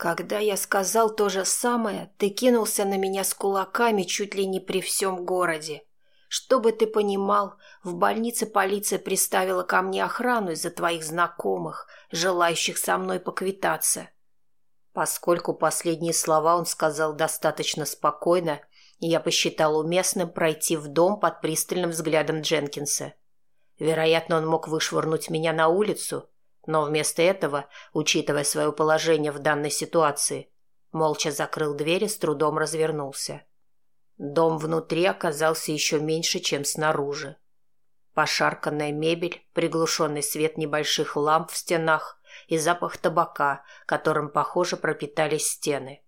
Когда я сказал то же самое, ты кинулся на меня с кулаками чуть ли не при всем городе. Чтобы ты понимал, в больнице полиция приставила ко мне охрану из-за твоих знакомых, желающих со мной поквитаться. Поскольку последние слова он сказал достаточно спокойно, я посчитал уместным пройти в дом под пристальным взглядом Дженкинса. Вероятно, он мог вышвырнуть меня на улицу, но вместо этого, учитывая свое положение в данной ситуации, молча закрыл дверь и с трудом развернулся. Дом внутри оказался еще меньше, чем снаружи. Пошарканная мебель, приглушенный свет небольших ламп в стенах и запах табака, которым, похоже, пропитались стены.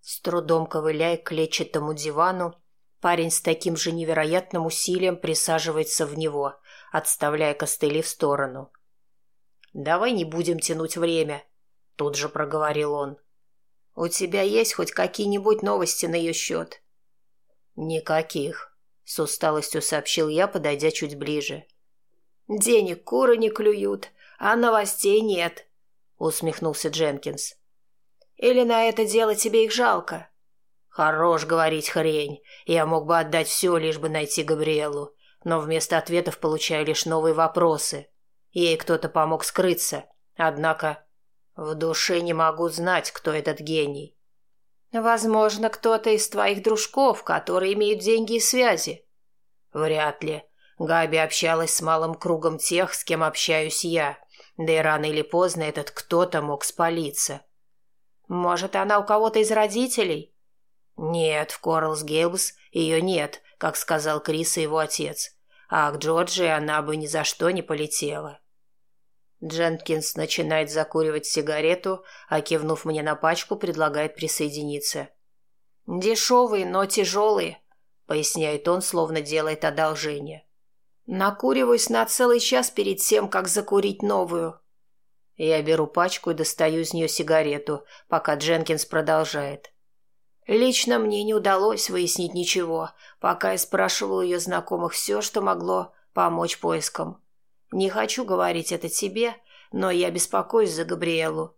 С трудом ковыляя к клетчатому дивану, парень с таким же невероятным усилием присаживается в него, отставляя костыли в сторону. «Давай не будем тянуть время», — тут же проговорил он. «У тебя есть хоть какие-нибудь новости на ее счет?» «Никаких», — с усталостью сообщил я, подойдя чуть ближе. «Денег куры не клюют, а новостей нет», — усмехнулся Дженкинс. «Или на это дело тебе их жалко?» «Хорош говорить хрень. Я мог бы отдать все, лишь бы найти Габриэлу, но вместо ответов получаю лишь новые вопросы. Ей кто-то помог скрыться, однако в душе не могу знать, кто этот гений. Возможно, кто-то из твоих дружков, которые имеют деньги и связи. Вряд ли. Габи общалась с малым кругом тех, с кем общаюсь я. Да и рано или поздно этот кто-то мог спалиться. Может, она у кого-то из родителей? Нет, в Корлс Гейлс ее нет, как сказал Крис и его отец. А к Джорджи она бы ни за что не полетела. Дженкинс начинает закуривать сигарету, а кивнув мне на пачку, предлагает присоединиться. «Дешевые, но тяжелые», — поясняет он, словно делает одолжение. «Накуриваюсь на целый час перед тем, как закурить новую». Я беру пачку и достаю из нее сигарету, пока Дженкинс продолжает. Лично мне не удалось выяснить ничего, пока я спрашивал ее знакомых все, что могло помочь поискам. Не хочу говорить это тебе, но я беспокоюсь за Габриэлу.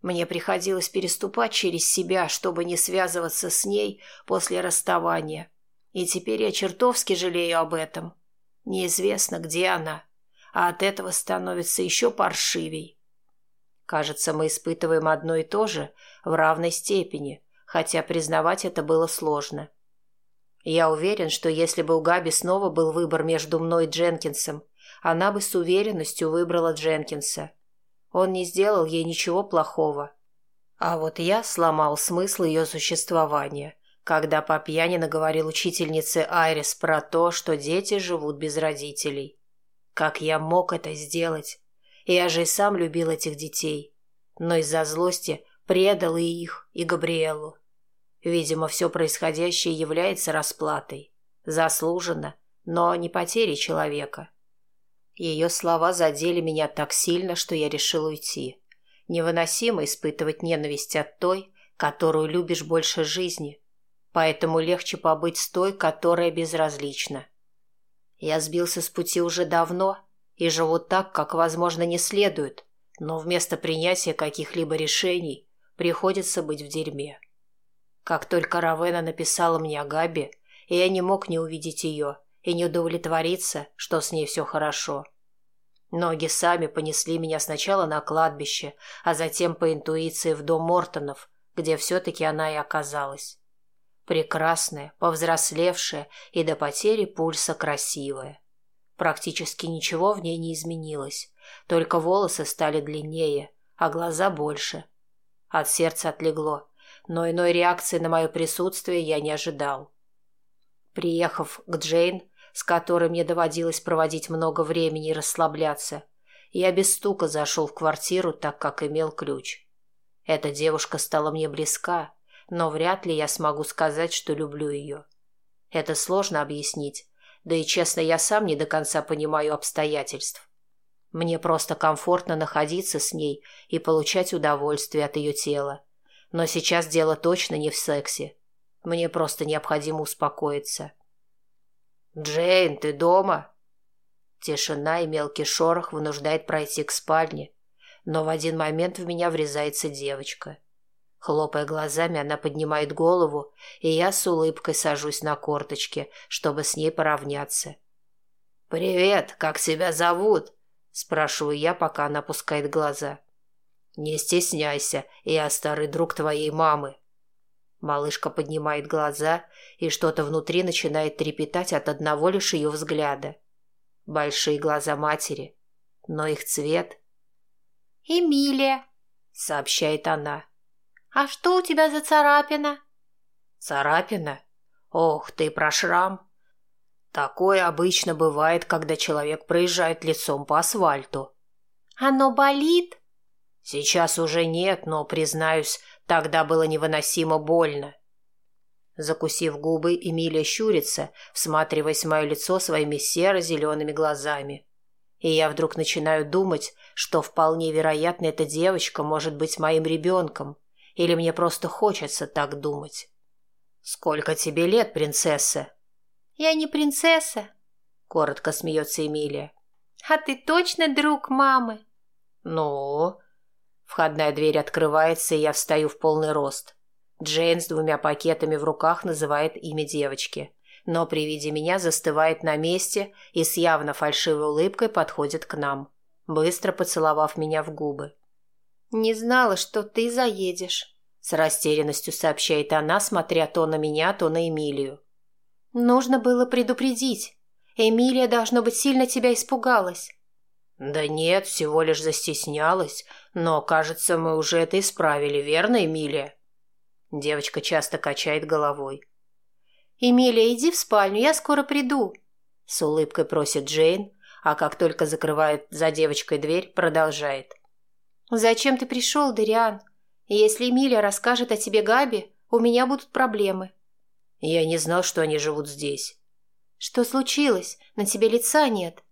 Мне приходилось переступать через себя, чтобы не связываться с ней после расставания. И теперь я чертовски жалею об этом. Неизвестно, где она, а от этого становится еще паршивей. Кажется, мы испытываем одно и то же в равной степени, хотя признавать это было сложно. Я уверен, что если бы у Габи снова был выбор между мной и Дженкинсом, она бы с уверенностью выбрала Дженкинса. Он не сделал ей ничего плохого. А вот я сломал смысл ее существования, когда по пьяни наговорил учительнице Айрис про то, что дети живут без родителей. Как я мог это сделать? Я же и сам любил этих детей. Но из-за злости предал и их, и Габриэлу. Видимо, все происходящее является расплатой. Заслуженно, но не потерей человека. Ее слова задели меня так сильно, что я решил уйти. Невыносимо испытывать ненависть от той, которую любишь больше жизни. Поэтому легче побыть с той, которая безразлична. Я сбился с пути уже давно и живу так, как, возможно, не следует, но вместо принятия каких-либо решений приходится быть в дерьме. Как только Равена написала мне о Габи, я не мог не увидеть ее – и не удовлетвориться, что с ней все хорошо. Ноги сами понесли меня сначала на кладбище, а затем по интуиции в дом Мортонов, где все-таки она и оказалась. Прекрасная, повзрослевшая и до потери пульса красивая. Практически ничего в ней не изменилось, только волосы стали длиннее, а глаза больше. От сердца отлегло, но иной реакции на мое присутствие я не ожидал. Приехав к Джейн, с которой мне доводилось проводить много времени и расслабляться, я без стука зашел в квартиру, так как имел ключ. Эта девушка стала мне близка, но вряд ли я смогу сказать, что люблю ее. Это сложно объяснить, да и, честно, я сам не до конца понимаю обстоятельств. Мне просто комфортно находиться с ней и получать удовольствие от ее тела. Но сейчас дело точно не в сексе. Мне просто необходимо успокоиться. «Джейн, ты дома?» Тишина и мелкий шорох вынуждает пройти к спальне, но в один момент в меня врезается девочка. Хлопая глазами, она поднимает голову, и я с улыбкой сажусь на корточки, чтобы с ней поравняться. «Привет, как тебя зовут?» – спрашиваю я, пока она опускает глаза. «Не стесняйся, я старый друг твоей мамы». Малышка поднимает глаза, и что-то внутри начинает трепетать от одного лишь ее взгляда. Большие глаза матери, но их цвет... «Эмилия», — сообщает она. «А что у тебя за царапина?» «Царапина? Ох, ты про шрам!» Такое обычно бывает, когда человек проезжает лицом по асфальту. «Оно болит?» Сейчас уже нет, но, признаюсь, тогда было невыносимо больно. Закусив губы, Эмилия щурится, всматриваясь в мое лицо своими серо-зелеными глазами. И я вдруг начинаю думать, что вполне вероятно эта девочка может быть моим ребенком, или мне просто хочется так думать. «Сколько тебе лет, принцесса?» «Я не принцесса», — коротко смеется Эмилия. «А ты точно друг мамы?» «Ну?» Входная дверь открывается, и я встаю в полный рост. Джейн с двумя пакетами в руках называет имя девочки, но при виде меня застывает на месте и с явно фальшивой улыбкой подходит к нам, быстро поцеловав меня в губы. «Не знала, что ты заедешь», — с растерянностью сообщает она, смотря то на меня, то на Эмилию. «Нужно было предупредить. Эмилия, должно быть, сильно тебя испугалась». «Да нет, всего лишь застеснялась. Но, кажется, мы уже это исправили, верно, Эмилия?» Девочка часто качает головой. «Эмилия, иди в спальню, я скоро приду», — с улыбкой просит Джейн, а как только закрывает за девочкой дверь, продолжает. «Зачем ты пришел, Дариан? Если Эмилия расскажет о тебе Габи, у меня будут проблемы». «Я не знал, что они живут здесь». «Что случилось? На тебе лица нет».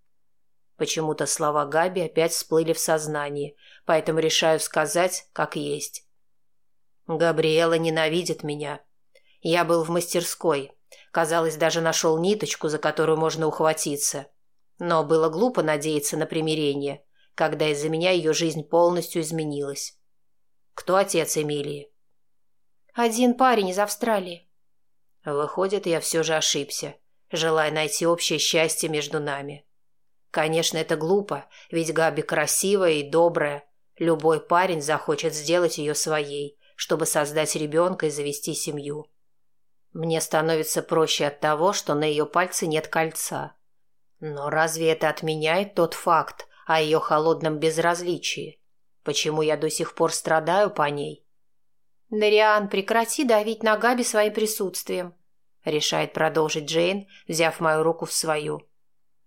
Почему-то слова Габи опять всплыли в сознании, поэтому решаю сказать, как есть. Габриэла ненавидит меня. Я был в мастерской. Казалось, даже нашел ниточку, за которую можно ухватиться. Но было глупо надеяться на примирение, когда из-за меня ее жизнь полностью изменилась. Кто отец Эмилии? Один парень из Австралии. Выходит, я все же ошибся, желая найти общее счастье между нами. Конечно, это глупо, ведь Габи красивая и добрая. Любой парень захочет сделать ее своей, чтобы создать ребенка и завести семью. Мне становится проще от того, что на ее пальце нет кольца. Но разве это отменяет тот факт о ее холодном безразличии? Почему я до сих пор страдаю по ней? «Дариан, прекрати давить на Габи своим присутствием», — решает продолжить Джейн, взяв мою руку в свою.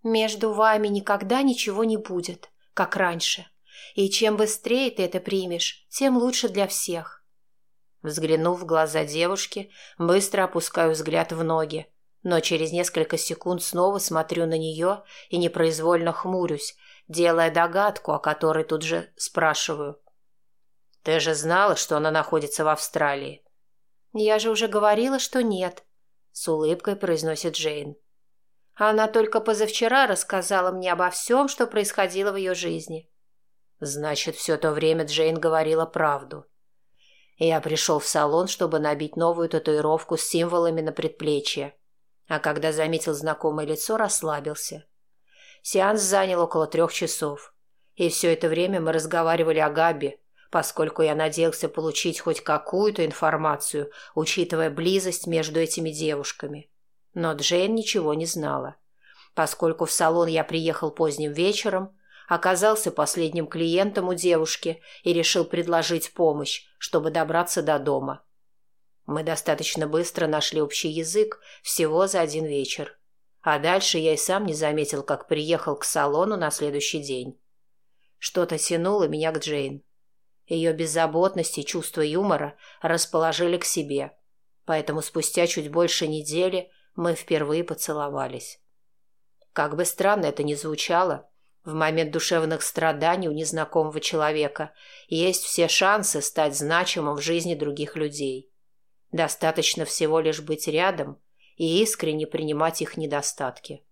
Между вами никогда ничего не будет, как раньше. И чем быстрее ты это примешь, тем лучше для всех. Взглянув в глаза девушки, быстро опускаю взгляд в ноги, но через несколько секунд снова смотрю на нее и непроизвольно хмурюсь, делая догадку, о которой тут же спрашиваю. «Ты же знала, что она находится в Австралии?» «Я же уже говорила, что нет», — с улыбкой произносит Джейн. Она только позавчера рассказала мне обо всем, что происходило в ее жизни. Значит, все то время Джейн говорила правду. Я пришел в салон, чтобы набить новую татуировку с символами на предплечье. А когда заметил знакомое лицо, расслабился. Сеанс занял около трех часов. И все это время мы разговаривали о Габи, поскольку я надеялся получить хоть какую-то информацию, учитывая близость между этими девушками. Но Джейн ничего не знала. Поскольку в салон я приехал поздним вечером, оказался последним клиентом у девушки и решил предложить помощь, чтобы добраться до дома. Мы достаточно быстро нашли общий язык всего за один вечер. А дальше я и сам не заметил, как приехал к салону на следующий день. Что-то тянуло меня к Джейн. Ее беззаботность и чувство юмора расположили к себе. Поэтому спустя чуть больше недели мы впервые поцеловались. Как бы странно это ни звучало, в момент душевных страданий у незнакомого человека есть все шансы стать значимым в жизни других людей. Достаточно всего лишь быть рядом и искренне принимать их недостатки.